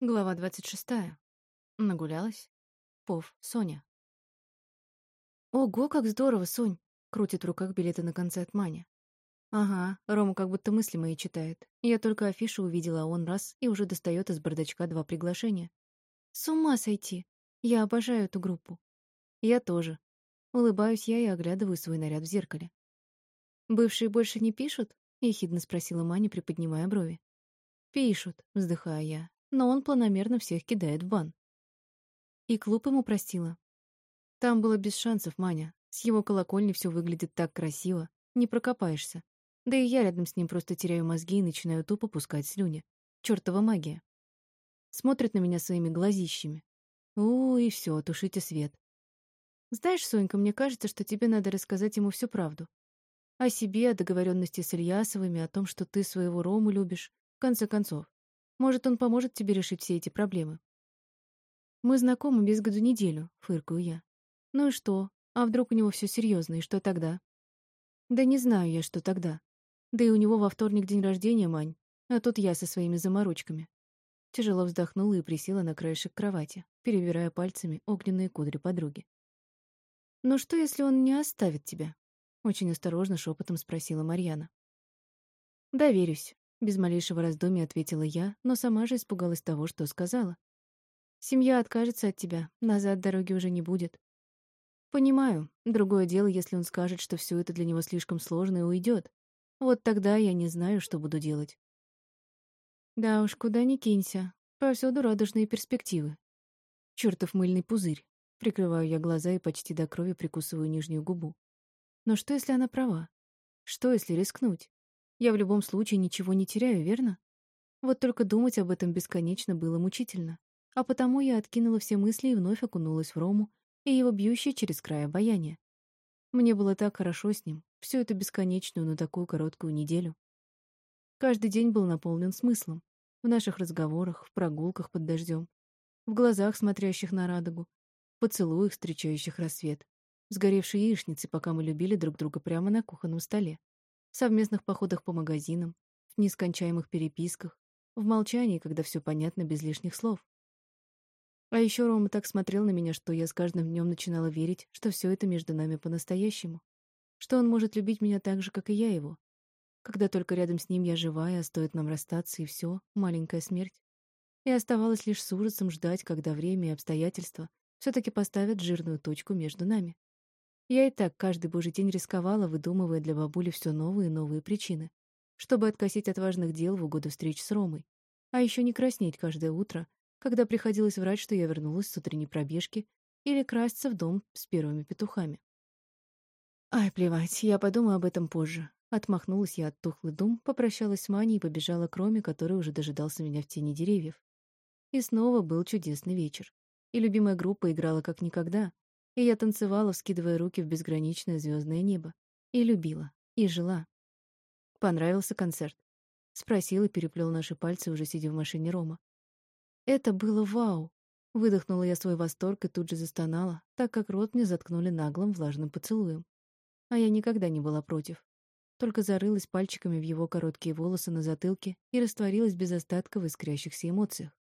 Глава 26. Нагулялась. Пов, Соня. «Ого, как здорово, Сонь!» — крутит в руках билеты на концерт Маня. «Ага, Рома как будто мысли мои читает. Я только афишу увидела, а он раз и уже достает из бардачка два приглашения. С ума сойти! Я обожаю эту группу. Я тоже. Улыбаюсь я и оглядываю свой наряд в зеркале. «Бывшие больше не пишут?» — ехидно спросила Маня, приподнимая брови. «Пишут», — вздыхаю я, но он планомерно всех кидает в бан. И клуб ему простила. Там было без шансов, Маня. С его колокольни все выглядит так красиво. Не прокопаешься. Да и я рядом с ним просто теряю мозги и начинаю тупо пускать слюни. Чёртова магия. Смотрит на меня своими глазищами. У, и все, тушите свет. Знаешь, Сонька, мне кажется, что тебе надо рассказать ему всю правду. О себе, о договоренности с Ильясовыми, о том, что ты своего Рому любишь. В конце концов, может, он поможет тебе решить все эти проблемы. Мы знакомы без году неделю, фыркаю я. Ну и что? А вдруг у него все серьезно, и что тогда? Да не знаю я, что тогда. Да и у него во вторник день рождения, Мань. А тут я со своими заморочками. Тяжело вздохнула и присела на краешек кровати, перебирая пальцами огненные кудри подруги. «Ну что, если он не оставит тебя?» Очень осторожно шепотом спросила Марьяна. «Доверюсь», без малейшего раздумья ответила я, но сама же испугалась того, что сказала. Семья откажется от тебя, назад дороги уже не будет. Понимаю. Другое дело, если он скажет, что все это для него слишком сложно и уйдет. Вот тогда я не знаю, что буду делать. Да уж, куда ни кинься. Повсюду радужные перспективы. Чёртов мыльный пузырь. Прикрываю я глаза и почти до крови прикусываю нижнюю губу. Но что, если она права? Что, если рискнуть? Я в любом случае ничего не теряю, верно? Вот только думать об этом бесконечно было мучительно. А потому я откинула все мысли и вновь окунулась в Рому и его бьющее через край обаяние. Мне было так хорошо с ним, всю эту бесконечную, но такую короткую неделю. Каждый день был наполнен смыслом. В наших разговорах, в прогулках под дождем, в глазах, смотрящих на радугу, в поцелуях, встречающих рассвет, в сгоревшей яичнице, пока мы любили друг друга прямо на кухонном столе совместных походах по магазинам, в нескончаемых переписках, в молчании, когда все понятно без лишних слов. А еще Рома так смотрел на меня, что я с каждым днем начинала верить, что все это между нами по-настоящему, что он может любить меня так же, как и я его. Когда только рядом с ним я живая, а стоит нам расстаться, и все, маленькая смерть. И оставалось лишь с ужасом ждать, когда время и обстоятельства все-таки поставят жирную точку между нами. Я и так каждый божий день рисковала, выдумывая для бабули все новые и новые причины, чтобы откосить от важных дел в угоду встреч с Ромой. А еще не краснеть каждое утро, когда приходилось врать, что я вернулась с утренней пробежки или красться в дом с первыми петухами. Ай, плевать, я подумаю об этом позже. Отмахнулась я от тухлый дум, попрощалась с Маней и побежала к Роме, который уже дожидался меня в тени деревьев. И снова был чудесный вечер. И любимая группа играла как никогда, и я танцевала, вскидывая руки в безграничное звездное небо. И любила. И жила. Понравился концерт. Спросил и переплел наши пальцы, уже сидя в машине Рома. Это было вау. Выдохнула я свой восторг и тут же застонала, так как рот мне заткнули наглым влажным поцелуем. А я никогда не была против. Только зарылась пальчиками в его короткие волосы на затылке и растворилась без остатка в искрящихся эмоциях.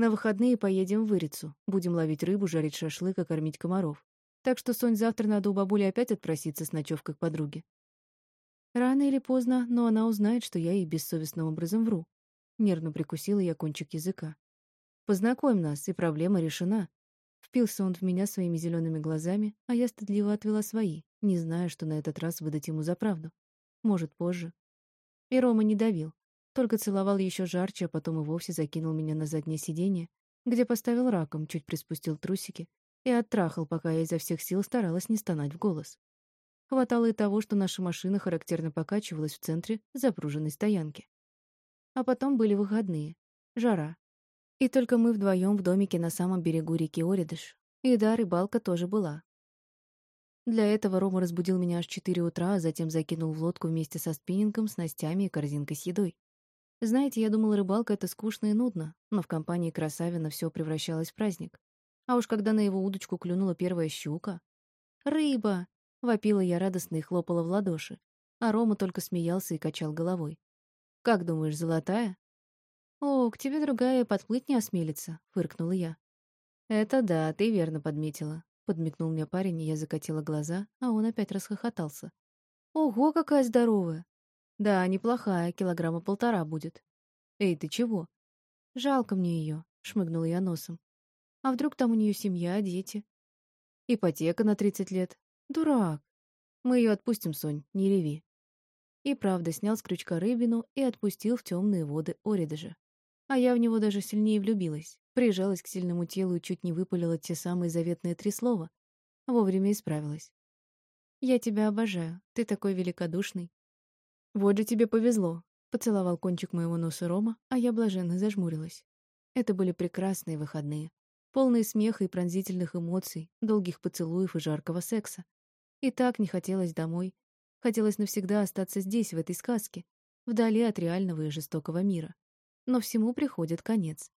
На выходные поедем в Ирицу. Будем ловить рыбу, жарить шашлык и кормить комаров. Так что, Сонь, завтра надо у бабули опять отпроситься с ночевкой к подруге. Рано или поздно, но она узнает, что я ей бессовестным образом вру. Нервно прикусила я кончик языка. Познакомь нас, и проблема решена. Впился он в меня своими зелеными глазами, а я стыдливо отвела свои, не зная, что на этот раз выдать ему за правду. Может, позже. И Рома не давил. Только целовал еще жарче, а потом и вовсе закинул меня на заднее сиденье, где поставил раком, чуть приспустил трусики и оттрахал, пока я изо всех сил старалась не стонать в голос. Хватало и того, что наша машина характерно покачивалась в центре запруженной стоянки. А потом были выходные. Жара. И только мы вдвоем в домике на самом берегу реки Оридыш. И да, рыбалка тоже была. Для этого Рома разбудил меня аж 4 утра, а затем закинул в лодку вместе со спиннингом, снастями и корзинкой с едой. Знаете, я думала, рыбалка — это скучно и нудно, но в компании Красавина все превращалось в праздник. А уж когда на его удочку клюнула первая щука... «Рыба!» — вопила я радостно и хлопала в ладоши, а Рома только смеялся и качал головой. «Как думаешь, золотая?» «О, к тебе другая подплыть не осмелится», — фыркнула я. «Это да, ты верно подметила», — подмигнул мне парень, и я закатила глаза, а он опять расхохотался. «Ого, какая здоровая!» «Да, неплохая, килограмма полтора будет». «Эй, ты чего?» «Жалко мне ее», — шмыгнула я носом. «А вдруг там у нее семья, дети?» «Ипотека на тридцать лет. Дурак. Мы ее отпустим, Сонь, не реви». И правда снял с крючка рыбину и отпустил в темные воды Оридажа. А я в него даже сильнее влюбилась, прижалась к сильному телу и чуть не выпалила те самые заветные три слова. Вовремя исправилась. «Я тебя обожаю, ты такой великодушный». «Вот же тебе повезло», — поцеловал кончик моего носа Рома, а я блаженно зажмурилась. Это были прекрасные выходные, полные смеха и пронзительных эмоций, долгих поцелуев и жаркого секса. И так не хотелось домой. Хотелось навсегда остаться здесь, в этой сказке, вдали от реального и жестокого мира. Но всему приходит конец.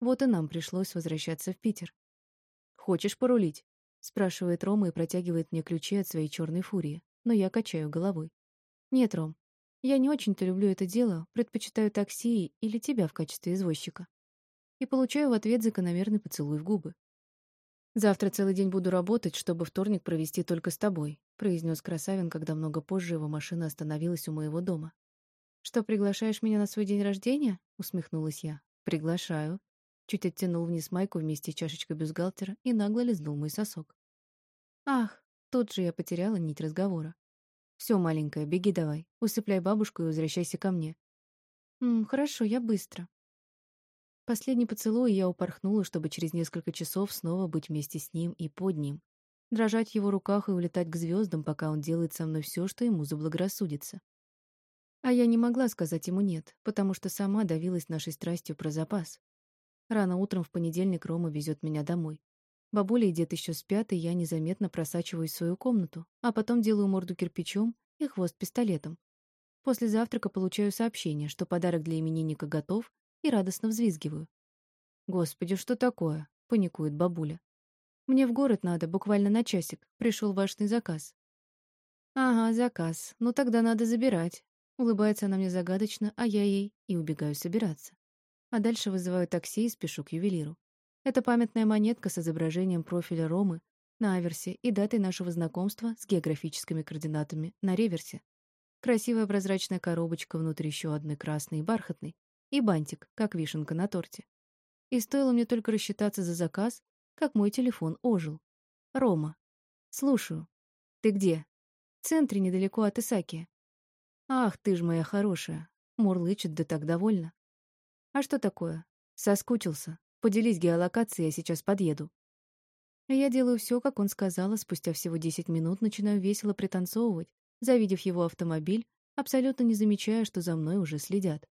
Вот и нам пришлось возвращаться в Питер. «Хочешь порулить?» — спрашивает Рома и протягивает мне ключи от своей черной фурии, но я качаю головой. «Нет, Ром, я не очень-то люблю это дело, предпочитаю такси или тебя в качестве извозчика». И получаю в ответ закономерный поцелуй в губы. «Завтра целый день буду работать, чтобы вторник провести только с тобой», произнес Красавин, когда много позже его машина остановилась у моего дома. «Что, приглашаешь меня на свой день рождения?» — усмехнулась я. «Приглашаю». Чуть оттянул вниз майку вместе с чашечкой бюстгальтера и нагло лизнул мой сосок. «Ах!» Тут же я потеряла нить разговора. Все, маленькая, беги давай. Усыпляй бабушку и возвращайся ко мне». «М, хорошо, я быстро». Последний поцелуй я упорхнула, чтобы через несколько часов снова быть вместе с ним и под ним. Дрожать в его руках и улетать к звездам, пока он делает со мной все, что ему заблагорассудится. А я не могла сказать ему «нет», потому что сама давилась нашей страстью про запас. Рано утром в понедельник Рома везет меня домой. Бабуля и дед еще спят, и я незаметно просачиваюсь в свою комнату, а потом делаю морду кирпичом и хвост пистолетом. После завтрака получаю сообщение, что подарок для именинника готов, и радостно взвизгиваю. «Господи, что такое?» — паникует бабуля. «Мне в город надо, буквально на часик. Пришел важный заказ». «Ага, заказ. Ну тогда надо забирать». Улыбается она мне загадочно, а я ей и убегаю собираться. А дальше вызываю такси и спешу к ювелиру. Это памятная монетка с изображением профиля Ромы на аверсе и датой нашего знакомства с географическими координатами на реверсе. Красивая прозрачная коробочка, внутри еще одной красной и бархатной, и бантик, как вишенка на торте. И стоило мне только рассчитаться за заказ, как мой телефон ожил. Рома. Слушаю. Ты где? В центре, недалеко от Исаки. Ах, ты ж моя хорошая. Мурлычет, да так довольна. А что такое? Соскучился. Поделись геолокацией, я сейчас подъеду. Я делаю все, как он сказал, а спустя всего 10 минут начинаю весело пританцовывать, завидев его автомобиль, абсолютно не замечая, что за мной уже следят.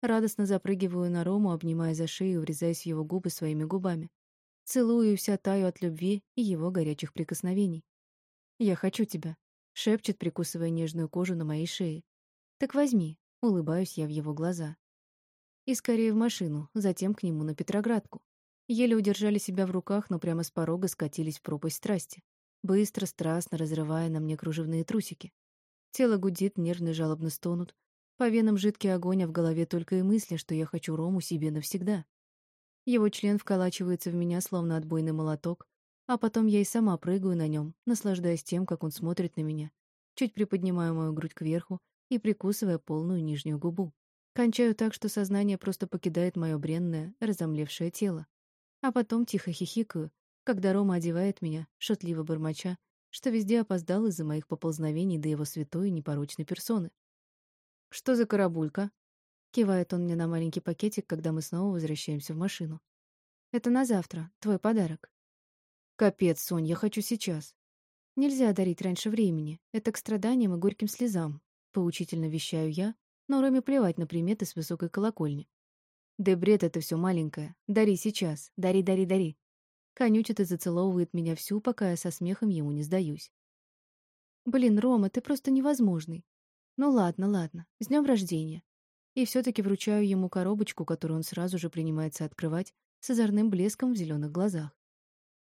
Радостно запрыгиваю на Рому, обнимая за шею, врезаясь в его губы своими губами. Целую и вся таю от любви и его горячих прикосновений. «Я хочу тебя», — шепчет, прикусывая нежную кожу на моей шее. «Так возьми», — улыбаюсь я в его глаза. И скорее в машину, затем к нему на Петроградку. Еле удержали себя в руках, но прямо с порога скатились в пропасть страсти, быстро, страстно разрывая на мне кружевные трусики. Тело гудит, нервно жалобно стонут, по венам жидкий огонь, а в голове только и мысли, что я хочу Рому себе навсегда. Его член вколачивается в меня, словно отбойный молоток, а потом я и сама прыгаю на нем, наслаждаясь тем, как он смотрит на меня, чуть приподнимаю мою грудь кверху и прикусывая полную нижнюю губу. Кончаю так, что сознание просто покидает мое бренное, разомлевшее тело. А потом тихо хихикаю, когда Рома одевает меня, шутливо бормоча, что везде опоздал из-за моих поползновений до его святой и непорочной персоны. «Что за карабулька?» Кивает он мне на маленький пакетик, когда мы снова возвращаемся в машину. «Это на завтра. Твой подарок». «Капец, Сонь, я хочу сейчас». «Нельзя дарить раньше времени. Это к страданиям и горьким слезам», — поучительно вещаю я, но Роме плевать на приметы с высокой колокольни. «Да бред это все маленькое. Дари сейчас. Дари, дари, дари». Конючит и зацеловывает меня всю, пока я со смехом ему не сдаюсь. «Блин, Рома, ты просто невозможный. Ну ладно, ладно, с днем рождения. И все-таки вручаю ему коробочку, которую он сразу же принимается открывать с озорным блеском в зеленых глазах.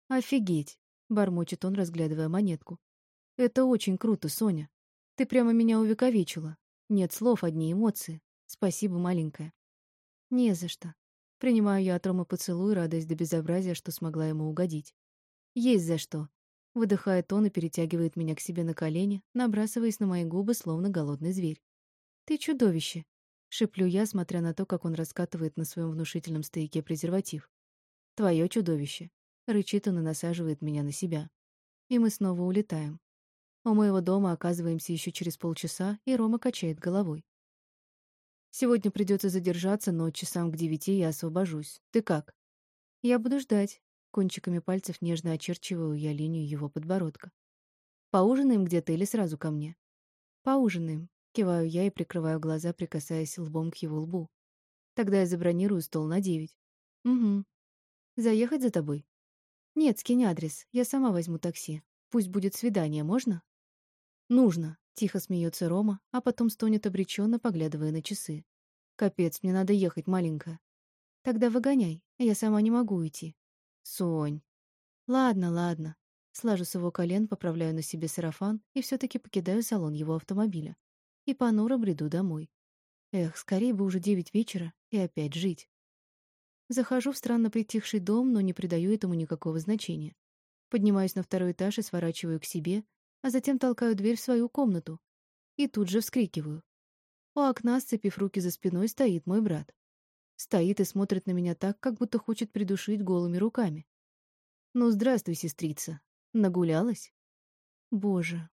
«Офигеть!» — бормочет он, разглядывая монетку. «Это очень круто, Соня. Ты прямо меня увековечила. Нет слов, одни эмоции. Спасибо, маленькая». Не за что. Принимаю я от Ромы поцелуй, радость до безобразия, что смогла ему угодить. Есть за что. Выдыхает он и перетягивает меня к себе на колени, набрасываясь на мои губы, словно голодный зверь. «Ты чудовище!» — шеплю я, смотря на то, как он раскатывает на своем внушительном стояке презерватив. «Твое чудовище!» — рычит он и насаживает меня на себя. И мы снова улетаем. У моего дома оказываемся еще через полчаса, и Рома качает головой. «Сегодня придется задержаться, но часам к девяти я освобожусь. Ты как?» «Я буду ждать», Кончиками пальцев нежно очерчиваю я линию его подбородка. «Поужинаем где-то или сразу ко мне?» «Поужинаем», — киваю я и прикрываю глаза, прикасаясь лбом к его лбу. «Тогда я забронирую стол на девять». «Угу. Заехать за тобой?» «Нет, скинь адрес. Я сама возьму такси. Пусть будет свидание, можно?» «Нужно», — тихо смеется Рома, а потом стонет обреченно, поглядывая на часы. «Капец, мне надо ехать, маленькая». «Тогда выгоняй. Я сама не могу уйти. Сонь. Ладно, ладно. Слажу с его колен, поправляю на себе сарафан и все таки покидаю салон его автомобиля. И понуро бреду домой. Эх, скорее бы уже девять вечера и опять жить. Захожу в странно притихший дом, но не придаю этому никакого значения. Поднимаюсь на второй этаж и сворачиваю к себе, а затем толкаю дверь в свою комнату. И тут же вскрикиваю. У окна, сцепив руки за спиной, стоит мой брат. Стоит и смотрит на меня так, как будто хочет придушить голыми руками. «Ну, здравствуй, сестрица. Нагулялась?» Боже,